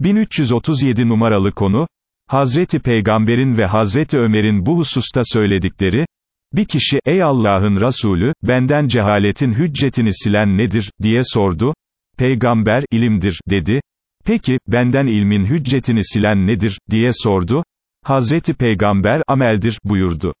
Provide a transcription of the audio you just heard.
1337 numaralı konu, Hazreti Peygamber'in ve Hazreti Ömer'in bu hususta söyledikleri, bir kişi, ey Allah'ın Resulü, benden cehaletin hüccetini silen nedir, diye sordu, Peygamber, ilimdir, dedi, peki, benden ilmin hüccetini silen nedir, diye sordu, Hazreti Peygamber, ameldir, buyurdu.